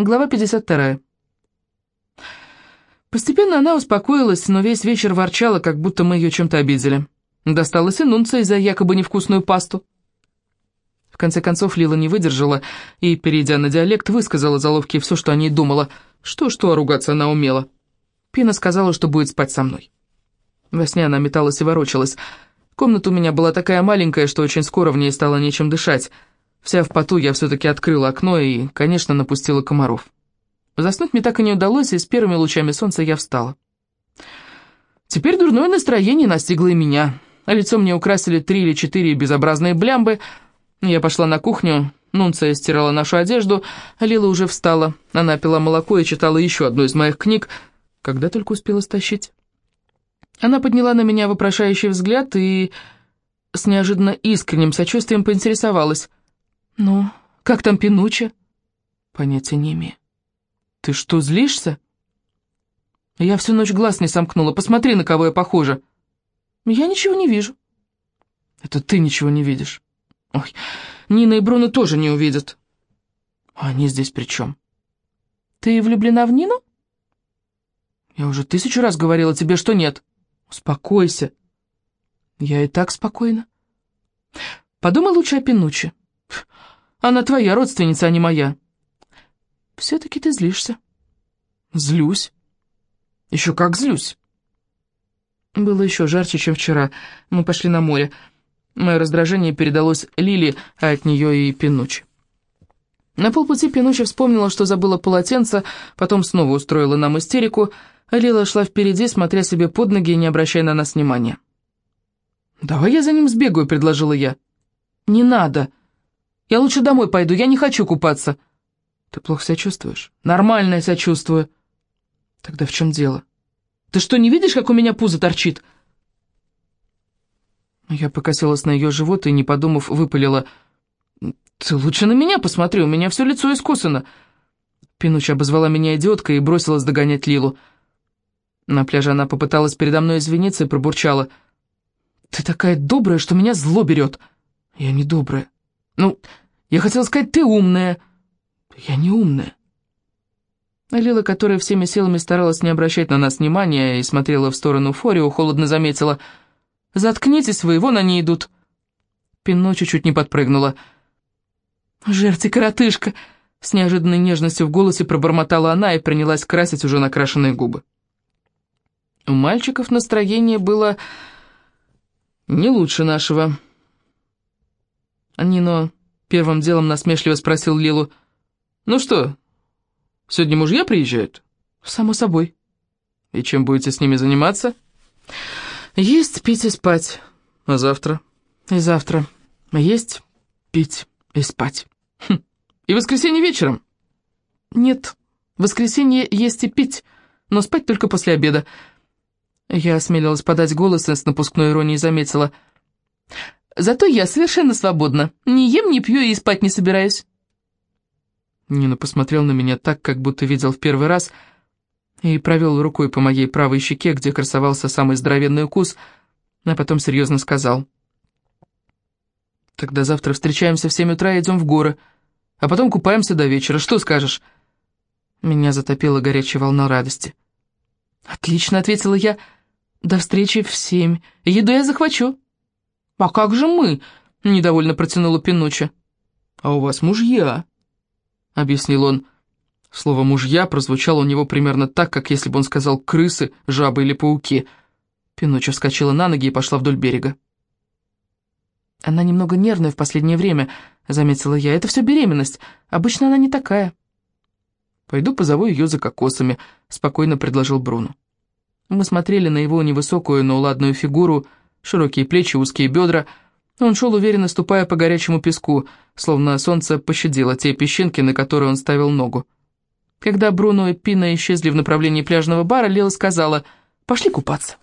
Глава 52. Постепенно она успокоилась, но весь вечер ворчала, как будто мы ее чем-то обидели. Досталось и Нунция за якобы невкусную пасту. В конце концов Лила не выдержала и, перейдя на диалект, высказала заловке все, что о ней думала. Что-что, а ругаться она умела. Пина сказала, что будет спать со мной. Во сне она металась и ворочалась. Комната у меня была такая маленькая, что очень скоро в ней стало нечем дышать — Вся в поту я все-таки открыла окно и, конечно, напустила комаров. Заснуть мне так и не удалось, и с первыми лучами солнца я встала. Теперь дурное настроение настигло и меня. А лицо мне украсили три или четыре безобразные блямбы. Я пошла на кухню, Нунция стирала нашу одежду, Лила уже встала. Она пила молоко и читала еще одну из моих книг, когда только успела стащить. Она подняла на меня вопрошающий взгляд и с неожиданно искренним сочувствием поинтересовалась. «Ну, как там Пинуча?» «Понятия не имею». «Ты что, злишься?» «Я всю ночь глаз не сомкнула. Посмотри, на кого я похожа». «Я ничего не вижу». «Это ты ничего не видишь». «Ой, Нина и Бруно тоже не увидят». «А они здесь при чем?» «Ты влюблена в Нину?» «Я уже тысячу раз говорила тебе, что нет». «Успокойся». «Я и так спокойна». «Подумай лучше о Пинуче. Она твоя родственница, а не моя». «Все-таки ты злишься». «Злюсь. Еще как злюсь». Было еще жарче, чем вчера. Мы пошли на море. Мое раздражение передалось Лили, а от нее и Пинучи. На полпути Пинучи вспомнила, что забыла полотенце, потом снова устроила нам истерику, Лила шла впереди, смотря себе под ноги и не обращая на нас внимания. «Давай я за ним сбегаю», — предложила я. «Не надо», я лучше домой пойду, я не хочу купаться». «Ты плохо себя чувствуешь?» «Нормально я себя чувствую». «Тогда в чем дело?» «Ты что, не видишь, как у меня пузо торчит?» Я покосилась на ее живот и, не подумав, выпалила. «Ты лучше на меня посмотри, у меня все лицо искусано». Пинуч обозвала меня идиоткой и бросилась догонять Лилу. На пляже она попыталась передо мной извиниться и пробурчала. «Ты такая добрая, что меня зло берет». «Я не добрая. «Ну, я хотел сказать, ты умная». «Я не умная». Лила, которая всеми силами старалась не обращать на нас внимания и смотрела в сторону Форио, холодно заметила. «Заткнитесь вы, вон они идут». Пино чуть-чуть не подпрыгнула. «Жерти, коротышка!» С неожиданной нежностью в голосе пробормотала она и принялась красить уже накрашенные губы. У мальчиков настроение было не лучше нашего. Нино первым делом насмешливо спросил Лилу. «Ну что, сегодня мужья приезжают?» «Само собой». «И чем будете с ними заниматься?» «Есть, пить и спать. А завтра?» «И завтра. Есть, пить и спать». Хм. «И воскресенье вечером?» «Нет, воскресенье есть и пить, но спать только после обеда». Я осмелилась подать голос и с напускной иронией заметила – Зато я совершенно свободна. Не ем, не пью и спать не собираюсь». Нина посмотрел на меня так, как будто видел в первый раз, и провел рукой по моей правой щеке, где красовался самый здоровенный укус, а потом серьезно сказал. «Тогда завтра встречаемся в семь утра и идем в горы, а потом купаемся до вечера. Что скажешь?» Меня затопила горячая волна радости. «Отлично», — ответила я. «До встречи в семь. Еду я захвачу». «А как же мы?» — недовольно протянула Пинуча. «А у вас мужья», — объяснил он. Слово «мужья» прозвучало у него примерно так, как если бы он сказал «крысы», «жабы» или «пауки». Пинуча вскочила на ноги и пошла вдоль берега. «Она немного нервная в последнее время», — заметила я. «Это все беременность. Обычно она не такая». «Пойду позову ее за кокосами», — спокойно предложил Бруно. Мы смотрели на его невысокую, но ладную фигуру — широкие плечи, узкие бедра. Он шел уверенно, ступая по горячему песку, словно солнце пощадило те песчинки, на которые он ставил ногу. Когда Бруно и Пина исчезли в направлении пляжного бара, Лила сказала «Пошли купаться».